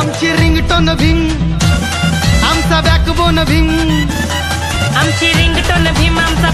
आमची रिंगटोन भीम आमचा बॅकबोन भीम. आमची रिंगटोन भीम आमचा